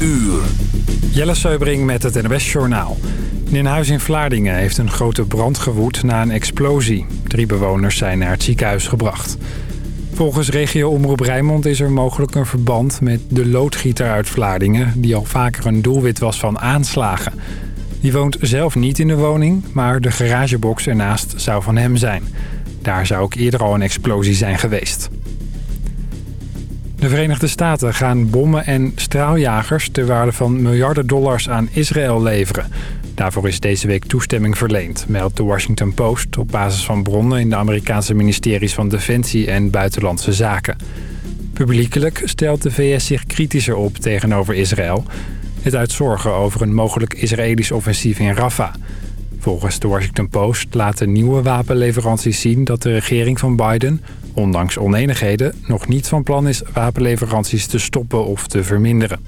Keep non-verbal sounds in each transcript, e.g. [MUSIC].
uur. Jelle Seubring met het NWS Journaal. In een huis in Vlaardingen heeft een grote brand gewoed na een explosie. Drie bewoners zijn naar het ziekenhuis gebracht. Volgens regio Omroep Rijnmond is er mogelijk een verband met de loodgieter uit Vlaardingen... die al vaker een doelwit was van aanslagen. Die woont zelf niet in de woning, maar de garagebox ernaast zou van hem zijn. Daar zou ook eerder al een explosie zijn geweest. De Verenigde Staten gaan bommen en straaljagers ter waarde van miljarden dollars aan Israël leveren. Daarvoor is deze week toestemming verleend, meldt de Washington Post op basis van bronnen in de Amerikaanse ministeries van Defensie en Buitenlandse Zaken. Publiekelijk stelt de VS zich kritischer op tegenover Israël. Het uit zorgen over een mogelijk Israëlisch offensief in Rafah. Volgens de Washington Post laten nieuwe wapenleveranties zien dat de regering van Biden, ondanks oneenigheden, nog niet van plan is wapenleveranties te stoppen of te verminderen.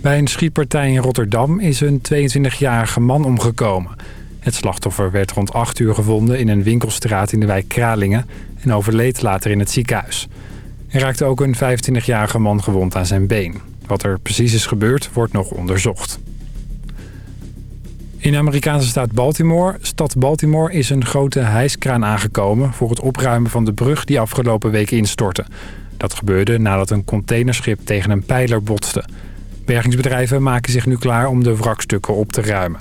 Bij een schietpartij in Rotterdam is een 22-jarige man omgekomen. Het slachtoffer werd rond 8 uur gevonden in een winkelstraat in de wijk Kralingen en overleed later in het ziekenhuis. Er raakte ook een 25-jarige man gewond aan zijn been. Wat er precies is gebeurd, wordt nog onderzocht. In de Amerikaanse staat Baltimore, stad Baltimore, is een grote hijskraan aangekomen... voor het opruimen van de brug die afgelopen week instortte. Dat gebeurde nadat een containerschip tegen een pijler botste. Bergingsbedrijven maken zich nu klaar om de wrakstukken op te ruimen.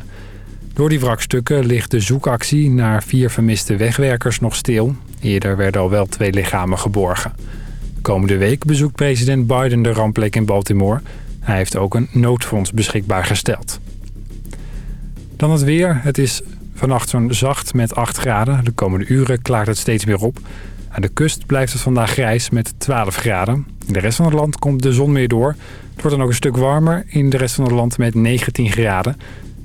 Door die wrakstukken ligt de zoekactie naar vier vermiste wegwerkers nog stil. Eerder werden al wel twee lichamen geborgen. Komende week bezoekt president Biden de rampplek in Baltimore. Hij heeft ook een noodfonds beschikbaar gesteld. Dan het weer. Het is vannacht zo'n zacht met 8 graden. De komende uren klaart het steeds meer op. Aan de kust blijft het vandaag grijs met 12 graden. In de rest van het land komt de zon weer door. Het wordt dan ook een stuk warmer in de rest van het land met 19 graden.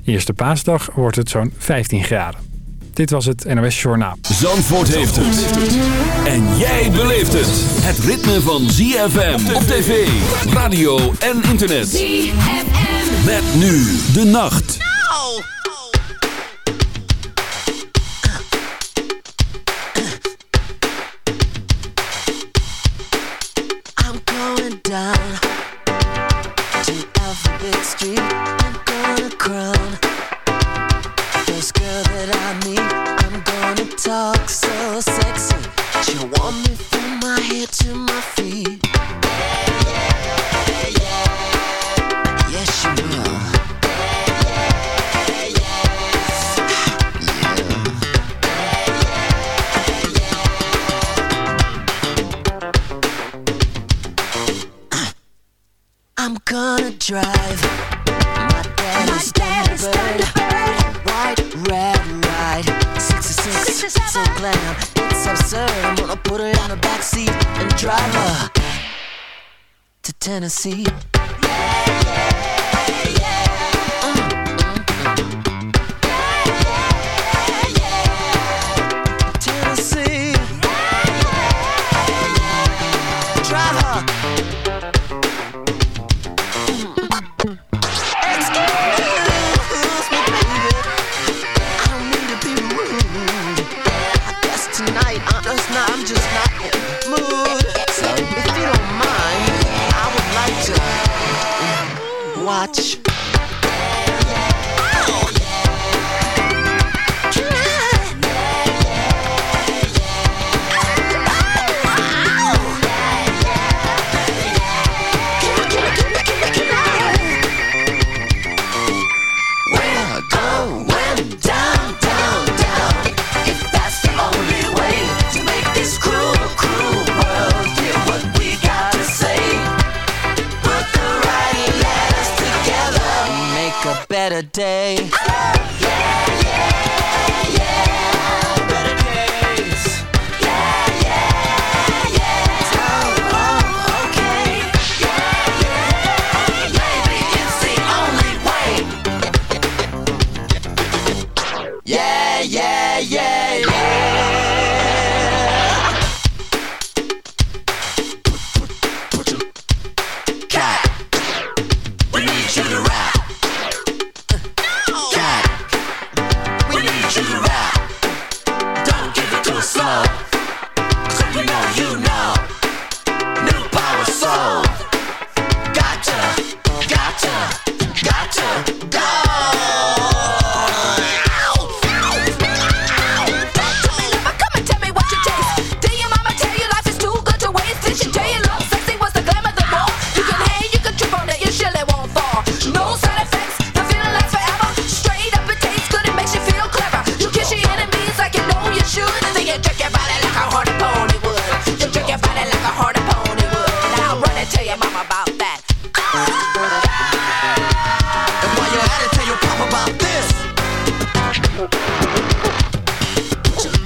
Eerste paasdag wordt het zo'n 15 graden. Dit was het NOS Journaal. Zandvoort heeft het. En jij beleeft het. Het ritme van ZFM op tv, radio en internet. ZFM. Met nu de nacht. Down Tennessee. Watch. A day.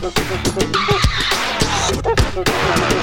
フフフフフ。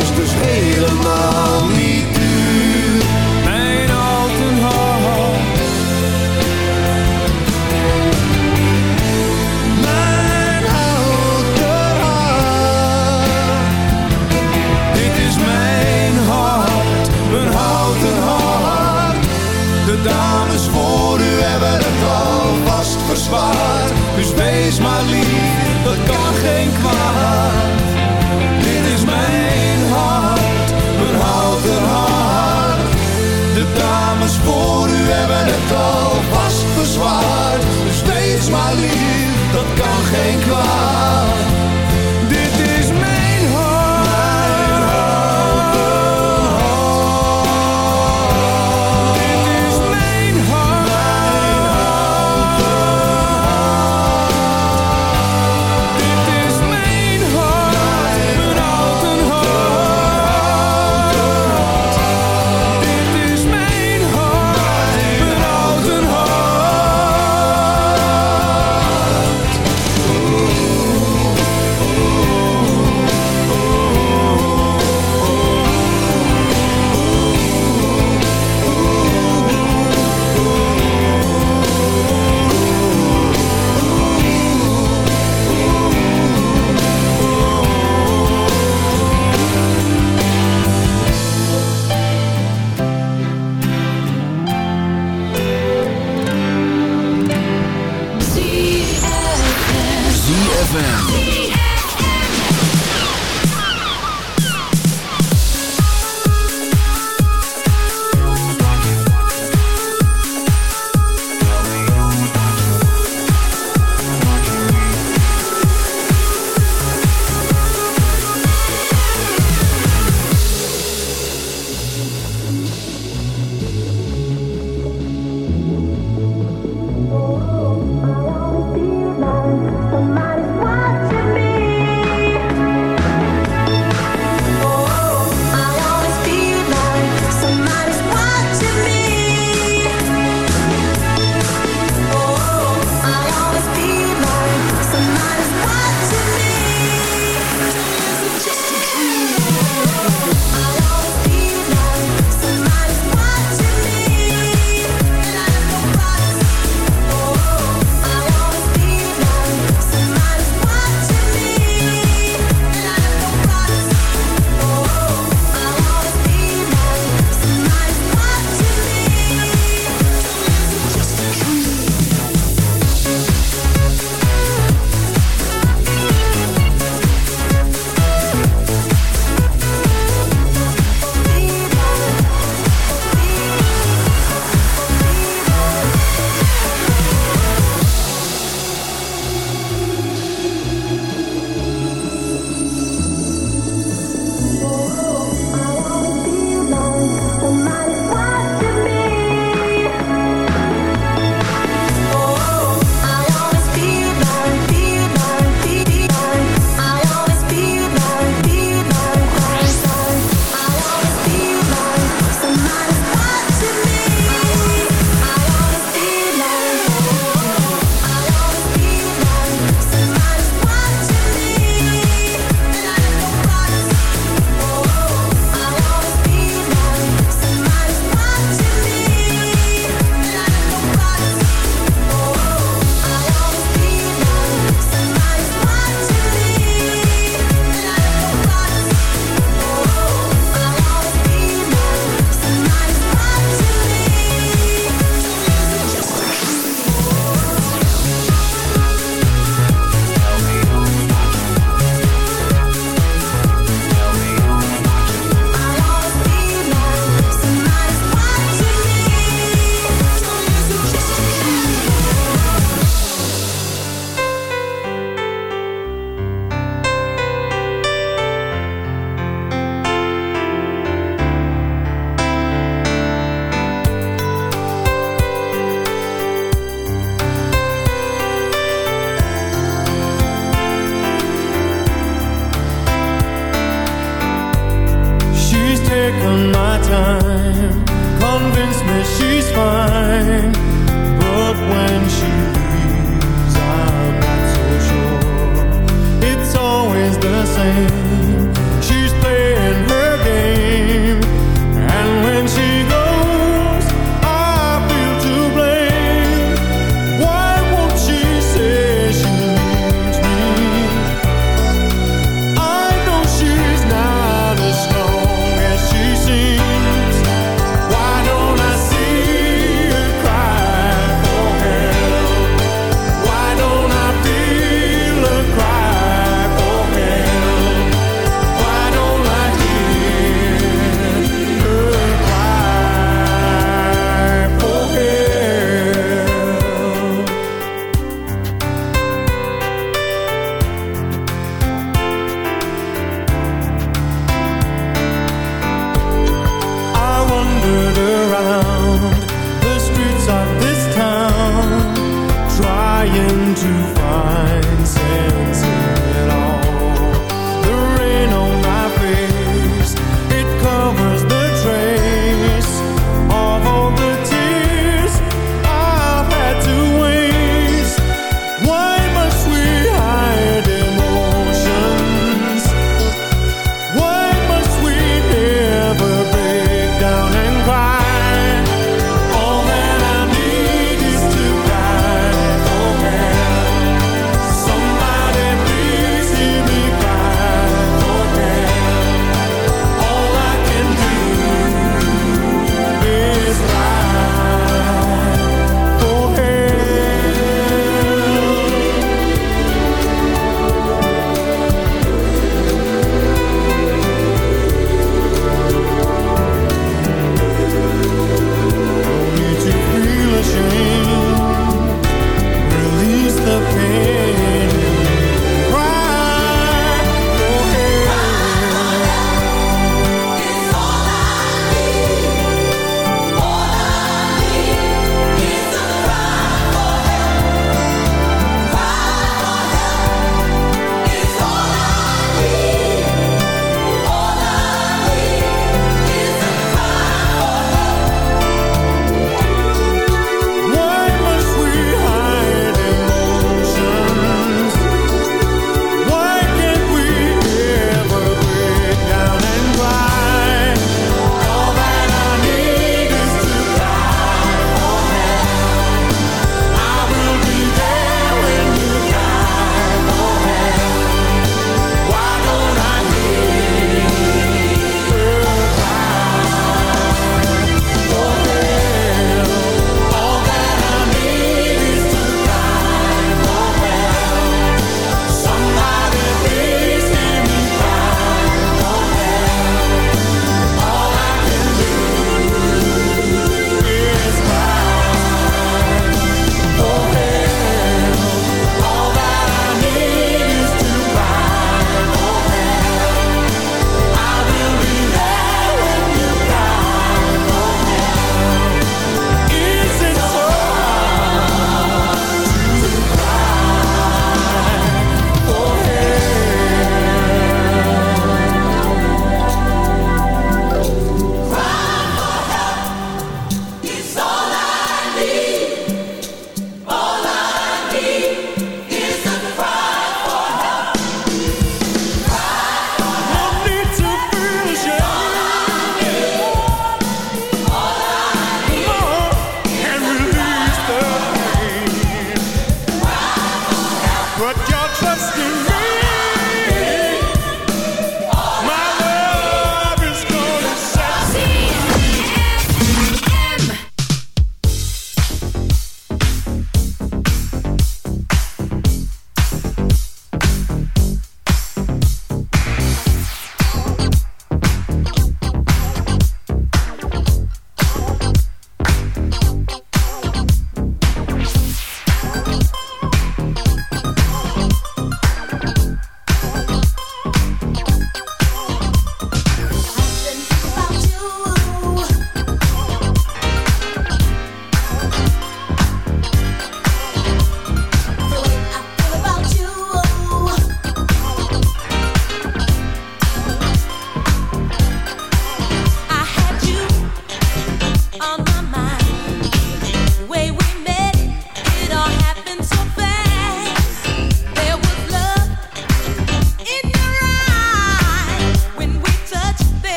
is dus helemaal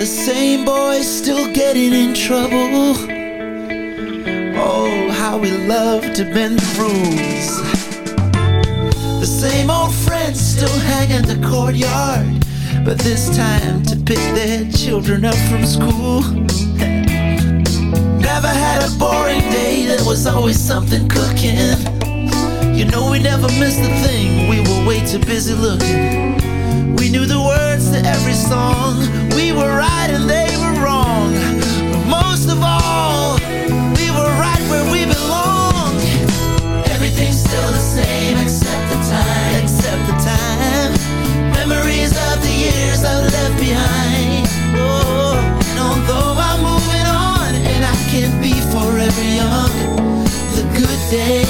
The same boy still getting in trouble. Oh, how we love to bend the rules. The same old friends still hang in the courtyard, but this time to pick their children up from school. [LAUGHS] Never had a boring day, there was always something cooking. You know, we never missed a thing, we were way too busy looking. We knew the words to every song, we were right and they were wrong. But most of all, we were right where we belong. Everything's still the same except the time, except the time. Memories of the years I left behind. Oh, and although I'm moving on and I can't be forever young, the good days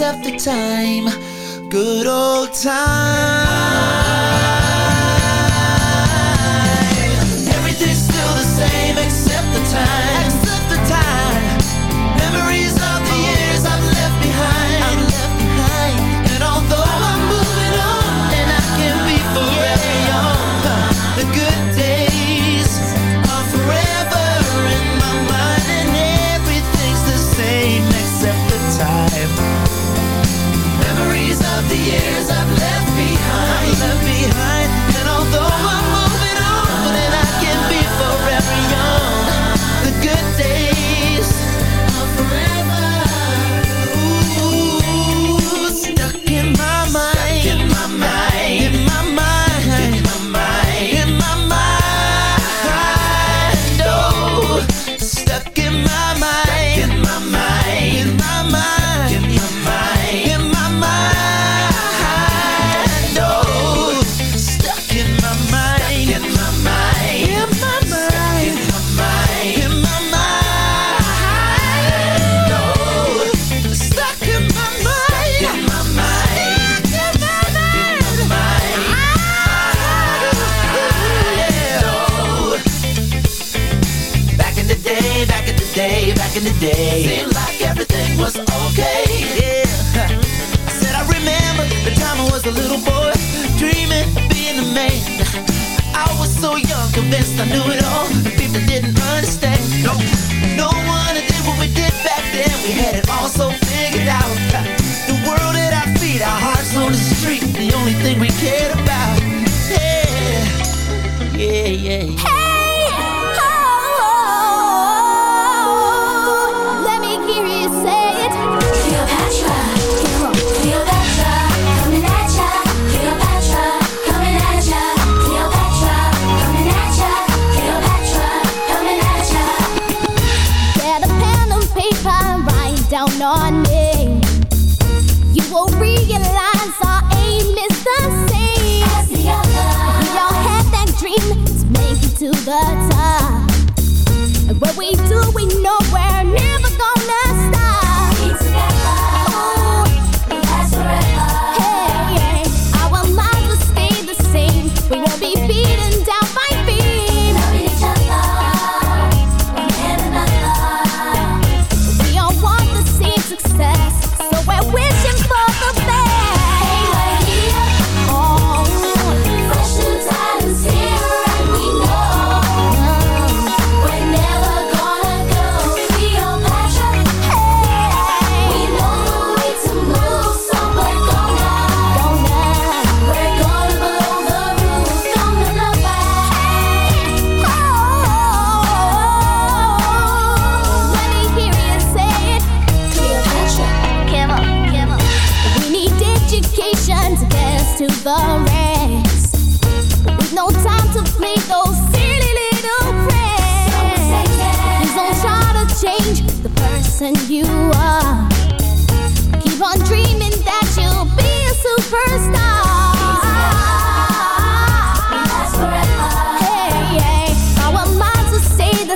after time, good old time. Convinced I knew it all. And people didn't understand. No, no one did what we did back then. We had it all so figured out. The world at our feet, our hearts on the street. The only thing we cared about. Yeah, yeah, yeah,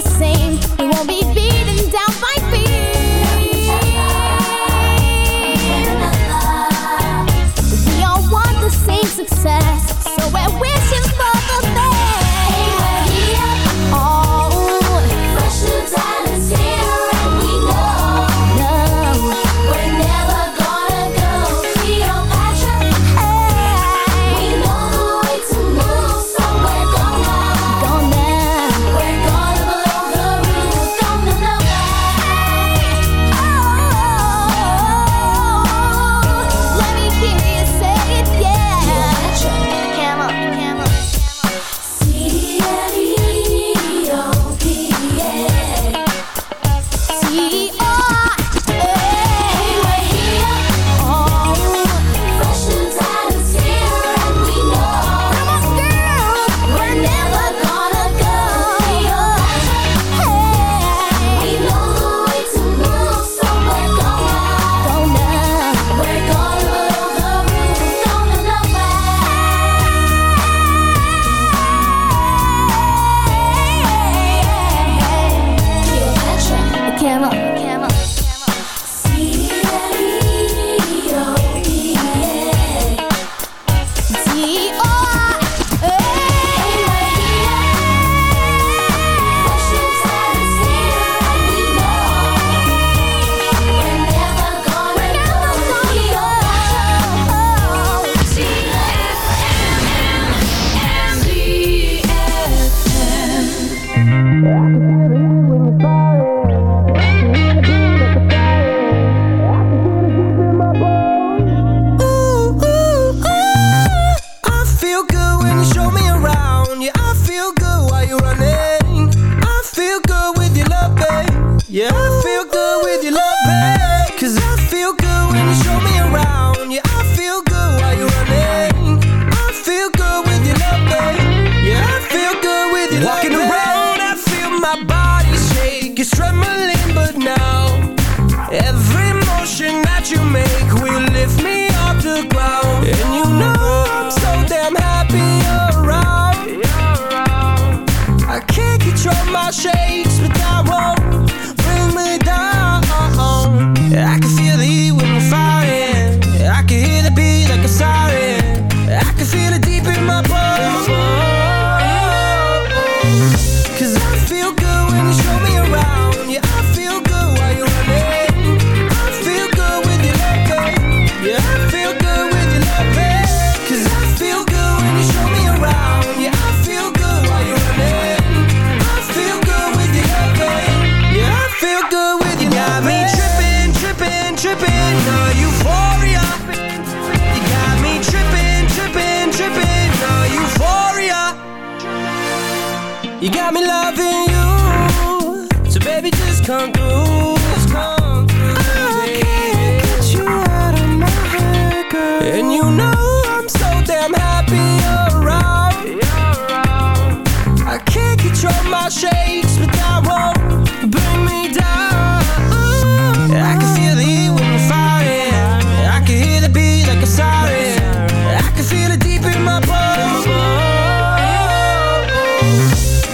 the same. It won't be.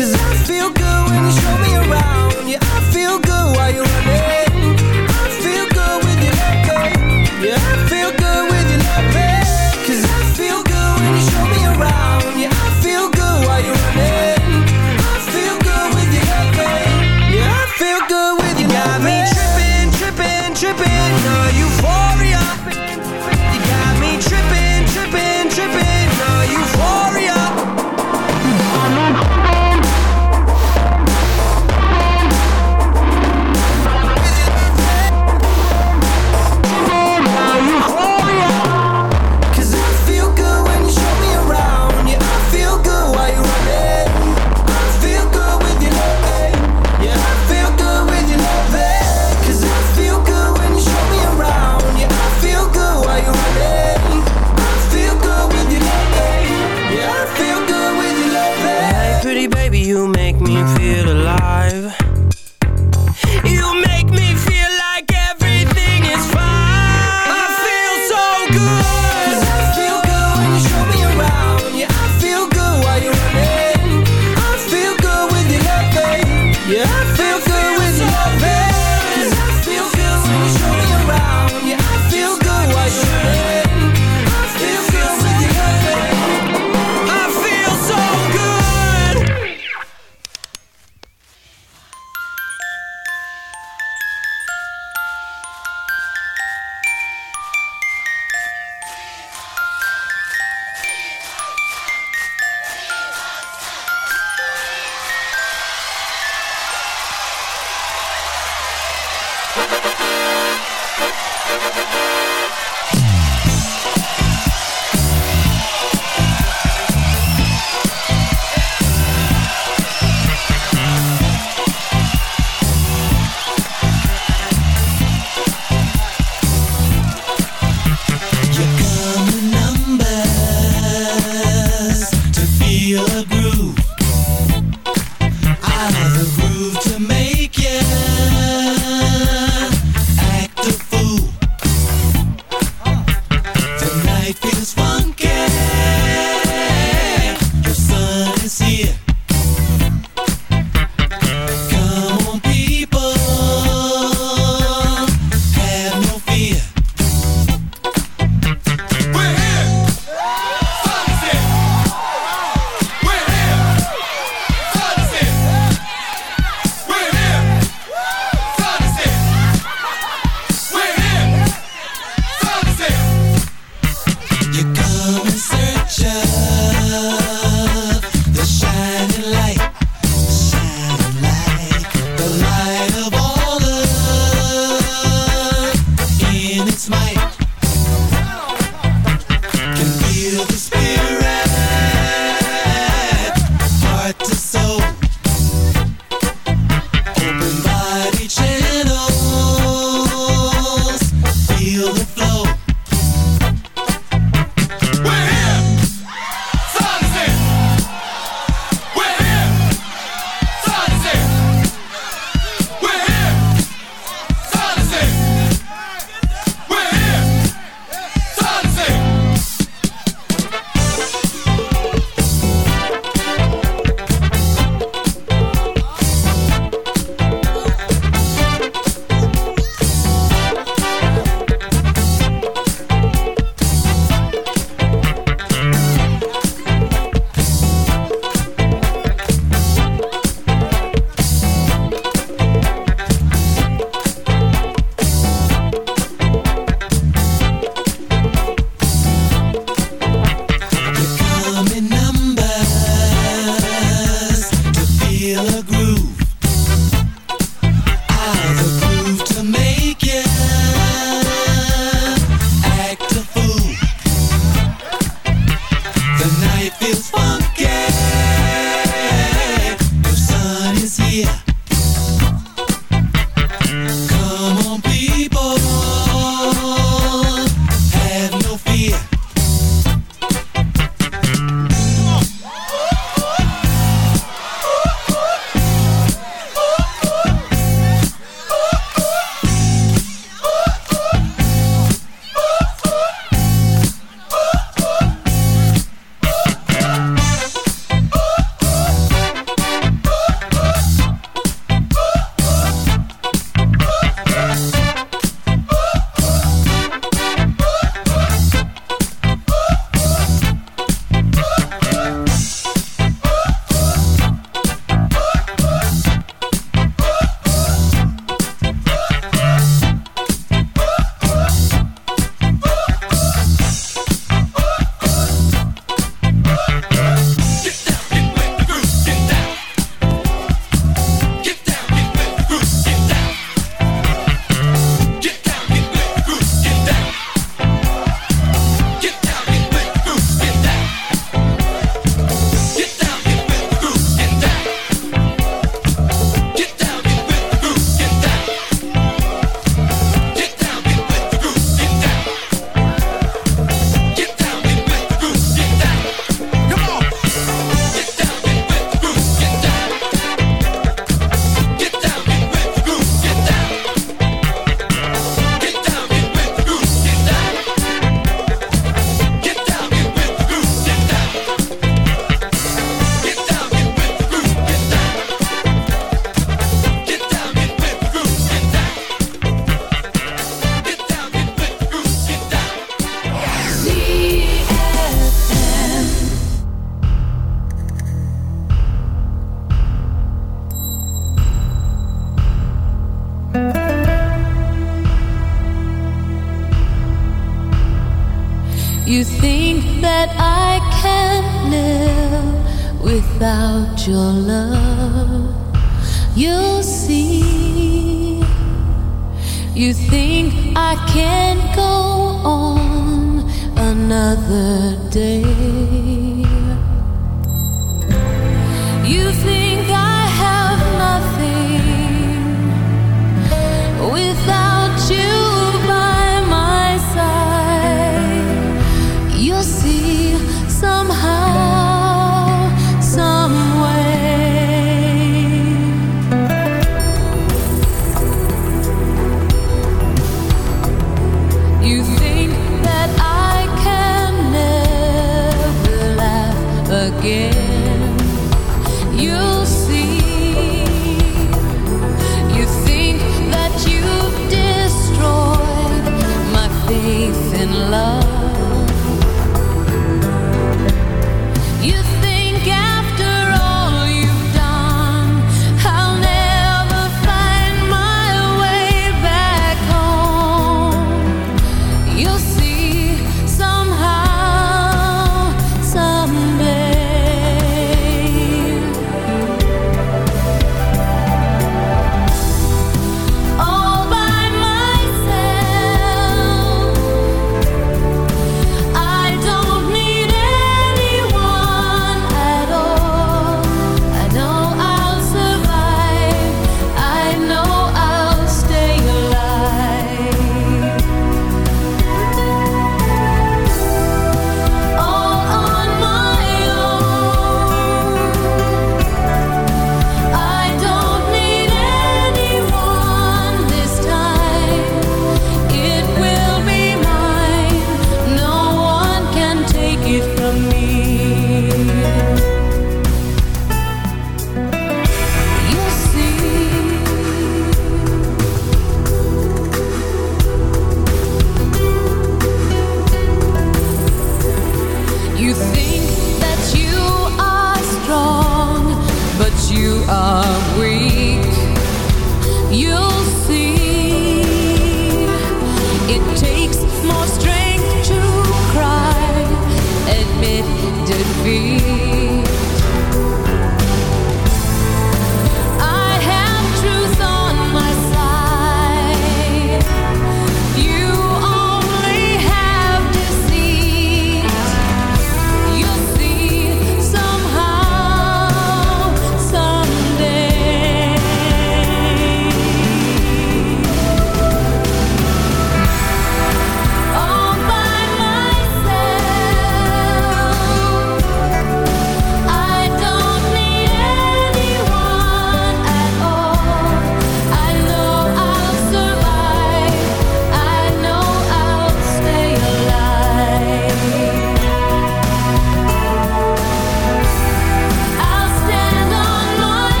Cause I feel good when you show me around. Yeah, I feel good while you're running.